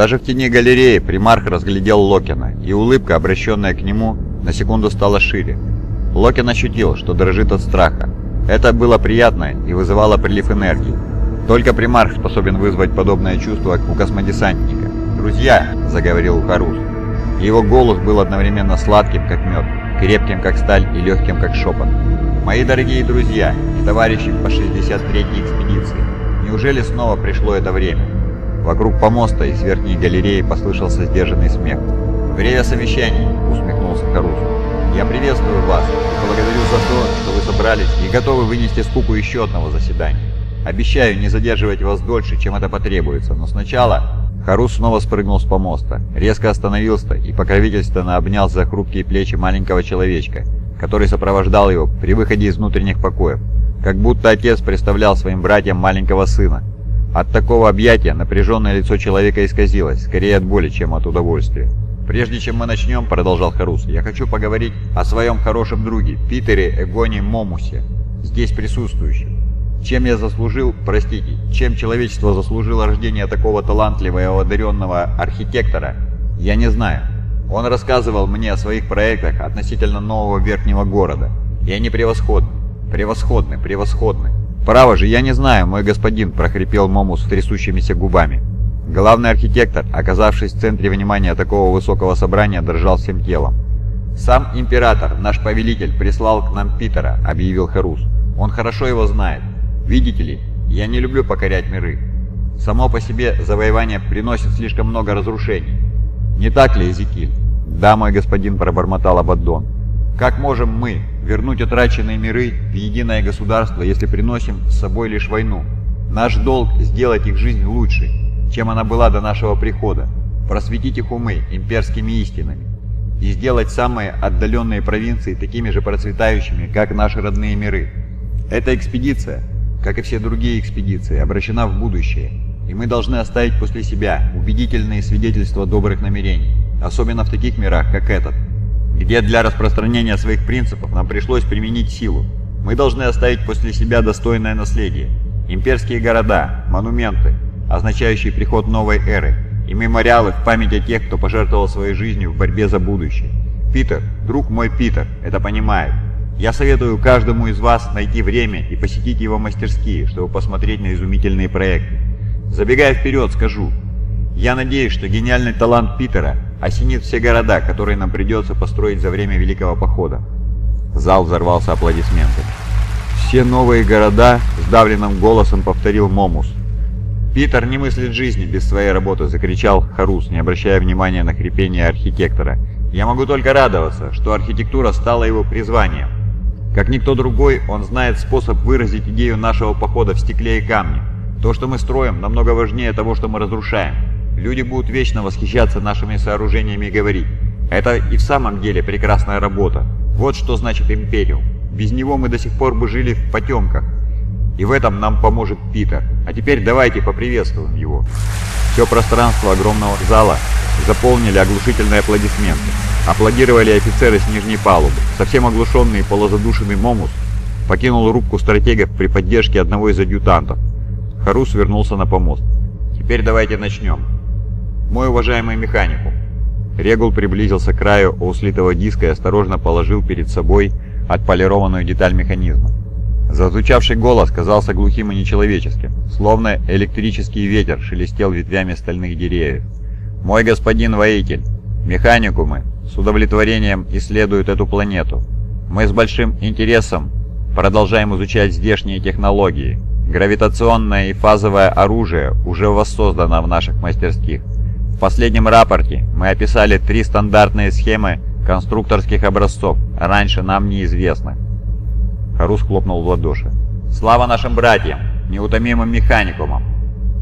Даже в тени галереи примарх разглядел Локина, и улыбка, обращенная к нему, на секунду стала шире. Локин ощутил, что дрожит от страха. Это было приятно и вызывало прилив энергии. Только примарх способен вызвать подобное чувство у космодесантника. «Друзья!» – заговорил Харус. Его голос был одновременно сладким, как мед, крепким, как сталь и легким, как шепот. «Мои дорогие друзья и товарищи по 63-й экспедиции, неужели снова пришло это время?» Вокруг помоста из верхней галереи послышался сдержанный смех. «Время совещаний!» – усмехнулся Харус. «Я приветствую вас и благодарю за то, что вы собрались и готовы вынести скуку еще одного заседания. Обещаю не задерживать вас дольше, чем это потребуется, но сначала Харус снова спрыгнул с помоста, резко остановился и покровительственно обнял за хрупкие плечи маленького человечка, который сопровождал его при выходе из внутренних покоев, как будто отец представлял своим братьям маленького сына. От такого объятия напряженное лицо человека исказилось, скорее от боли, чем от удовольствия. «Прежде чем мы начнем», — продолжал Харус, — «я хочу поговорить о своем хорошем друге, Питере Эгоне Момусе, здесь присутствующем. Чем я заслужил, простите, чем человечество заслужило рождение такого талантливого и одаренного архитектора, я не знаю. Он рассказывал мне о своих проектах относительно нового верхнего города, и они превосходны, превосходны, превосходны. «Право же, я не знаю, мой господин», – прохрипел Момус трясущимися губами. Главный архитектор, оказавшись в центре внимания такого высокого собрания, дрожал всем телом. «Сам император, наш повелитель, прислал к нам Питера», – объявил Харус. «Он хорошо его знает. Видите ли, я не люблю покорять миры. Само по себе завоевание приносит слишком много разрушений. Не так ли, Эзекиль? Да, мой господин, пробормотал Абаддон. Как можем мы вернуть утраченные миры в единое государство, если приносим с собой лишь войну? Наш долг сделать их жизнь лучше, чем она была до нашего прихода, просветить их умы имперскими истинами и сделать самые отдаленные провинции такими же процветающими, как наши родные миры. Эта экспедиция как и все другие экспедиции, обращена в будущее, и мы должны оставить после себя убедительные свидетельства добрых намерений, особенно в таких мирах, как этот, где для распространения своих принципов нам пришлось применить силу. Мы должны оставить после себя достойное наследие, имперские города, монументы, означающие приход новой эры, и мемориалы в память о тех, кто пожертвовал своей жизнью в борьбе за будущее. Питер, друг мой Питер, это понимает. Я советую каждому из вас найти время и посетить его мастерские, чтобы посмотреть на изумительные проекты. Забегая вперед, скажу, я надеюсь, что гениальный талант Питера осенит все города, которые нам придется построить за время Великого Похода. Зал взорвался аплодисментами. «Все новые города?» – сдавленным голосом повторил Момус. «Питер не мыслит жизни без своей работы!» – закричал Харус, не обращая внимания на хрипение архитектора. «Я могу только радоваться, что архитектура стала его призванием. Как никто другой, он знает способ выразить идею нашего похода в стекле и камне. То, что мы строим, намного важнее того, что мы разрушаем. Люди будут вечно восхищаться нашими сооружениями и говорить, это и в самом деле прекрасная работа. Вот что значит Империум. Без него мы до сих пор бы жили в потемках. И в этом нам поможет Питер. А теперь давайте поприветствуем его. Все пространство огромного зала заполнили оглушительные аплодисменты. Аплодировали офицеры с нижней палубы. Совсем оглушенный и полузадушенный Момус покинул рубку стратегов при поддержке одного из адъютантов. Харус вернулся на помост. «Теперь давайте начнем. Мой уважаемый механику». Регул приблизился к краю услитого диска и осторожно положил перед собой отполированную деталь механизма. Зазвучавший голос казался глухим и нечеловеческим, словно электрический ветер шелестел ветвями стальных деревьев. «Мой господин воитель, механикумы с удовлетворением исследуют эту планету. Мы с большим интересом продолжаем изучать здешние технологии. Гравитационное и фазовое оружие уже воссоздано в наших мастерских. В последнем рапорте мы описали три стандартные схемы конструкторских образцов, раньше нам неизвестных. Харус хлопнул в ладоши. «Слава нашим братьям, неутомимым механикумам!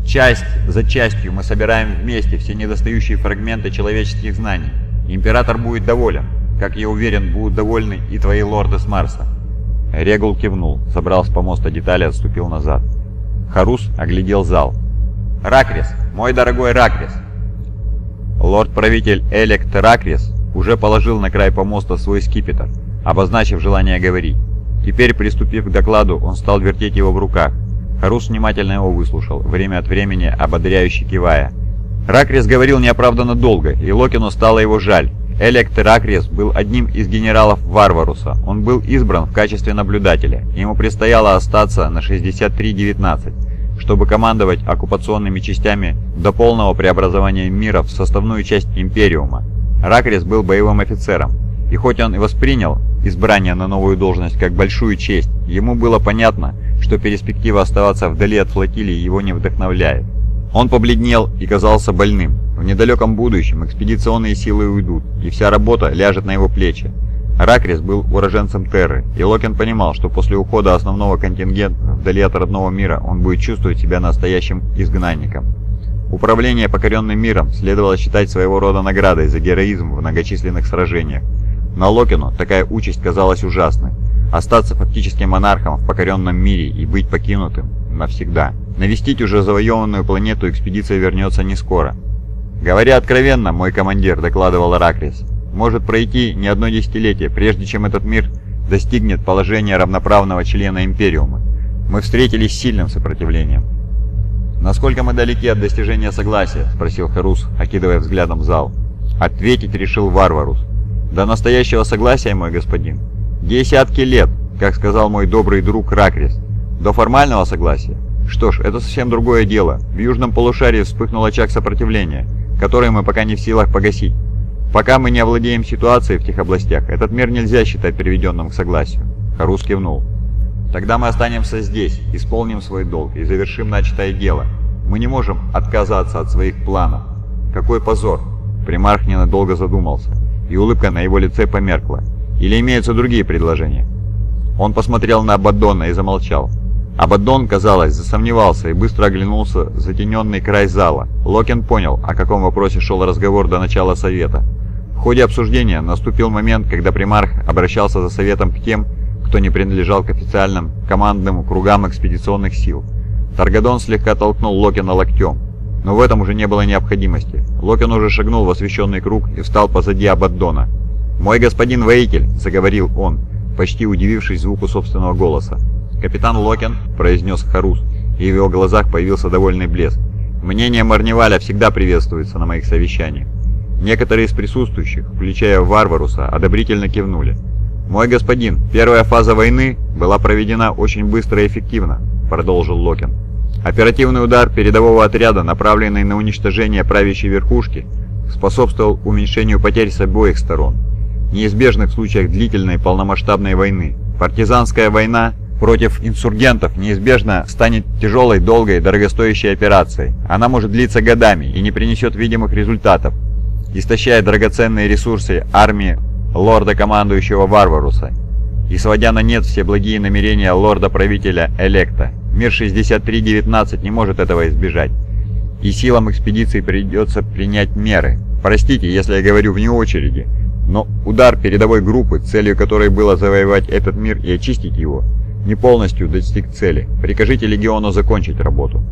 Часть за частью мы собираем вместе все недостающие фрагменты человеческих знаний. Император будет доволен. Как я уверен, будут довольны и твои лорды с Марса». Регул кивнул, собрал с помоста детали и отступил назад. Харус оглядел зал. «Ракрис! Мой дорогой Ракрис!» Лорд-правитель Элект Ракрис уже положил на край помоста свой скипетр, обозначив желание говорить. Теперь, приступив к докладу, он стал вертеть его в руках. Харус внимательно его выслушал, время от времени ободряюще кивая. Ракрис говорил неоправданно долго, и Локину стало его жаль. Элект Ракрис был одним из генералов Варваруса. Он был избран в качестве наблюдателя. Ему предстояло остаться на 63-19, чтобы командовать оккупационными частями до полного преобразования мира в составную часть Империума. Ракрис был боевым офицером, и хоть он и воспринял избрание на новую должность как большую честь, ему было понятно, что перспектива оставаться вдали от флотилии его не вдохновляет. Он побледнел и казался больным. В недалеком будущем экспедиционные силы уйдут, и вся работа ляжет на его плечи. Ракрис был уроженцем Терры, и Локен понимал, что после ухода основного контингента вдали от родного мира он будет чувствовать себя настоящим изгнанником. Управление покоренным миром следовало считать своего рода наградой за героизм в многочисленных сражениях. Но Локину такая участь казалась ужасной. Остаться фактическим монархом в покоренном мире и быть покинутым навсегда. Навестить уже завоеванную планету экспедиция вернется не скоро. «Говоря откровенно, мой командир», — докладывал Раклис, — «может пройти не одно десятилетие, прежде чем этот мир достигнет положения равноправного члена Империума. Мы встретились с сильным сопротивлением». «Насколько мы далеки от достижения согласия?» — спросил Харус, окидывая взглядом зал. Ответить решил Варварус. «До настоящего согласия, мой господин?» «Десятки лет, как сказал мой добрый друг Ракрис. До формального согласия? Что ж, это совсем другое дело. В южном полушарии вспыхнул очаг сопротивления, который мы пока не в силах погасить. Пока мы не овладеем ситуацией в тех областях, этот мир нельзя считать приведенным к согласию. Харус кивнул. Тогда мы останемся здесь, исполним свой долг и завершим начатое дело. Мы не можем отказаться от своих планов. Какой позор! Примарх ненадолго задумался, и улыбка на его лице померкла. Или имеются другие предложения? Он посмотрел на Абаддона и замолчал. Абаддон, казалось, засомневался и быстро оглянулся в затененный край зала. Локен понял, о каком вопросе шел разговор до начала совета. В ходе обсуждения наступил момент, когда примарх обращался за советом к тем, кто не принадлежал к официальным командным кругам экспедиционных сил. Таргадон слегка толкнул Локена локтем, но в этом уже не было необходимости. Локен уже шагнул в освещенный круг и встал позади Абаддона. «Мой господин воитель», — заговорил он, почти удивившись звуку собственного голоса, «Капитан Локен», — произнес Хорус, и в его глазах появился довольный блеск. «Мнение Морниваля всегда приветствуется на моих совещаниях». Некоторые из присутствующих, включая Варваруса, одобрительно кивнули. «Мой господин, первая фаза войны была проведена очень быстро и эффективно», — продолжил Локен. «Оперативный удар передового отряда, направленный на уничтожение правящей верхушки, способствовал уменьшению потерь с обоих сторон, неизбежных в случаях длительной полномасштабной войны. Партизанская война против инсургентов неизбежно станет тяжелой, долгой, дорогостоящей операцией. Она может длиться годами и не принесет видимых результатов, истощая драгоценные ресурсы армии лорда-командующего Варваруса и сводя на нет все благие намерения лорда-правителя Электа. Мир 6319 не может этого избежать, и силам экспедиции придется принять меры. Простите, если я говорю вне очереди, но удар передовой группы, целью которой было завоевать этот мир и очистить его – не полностью достиг цели. Прикажите легиону закончить работу.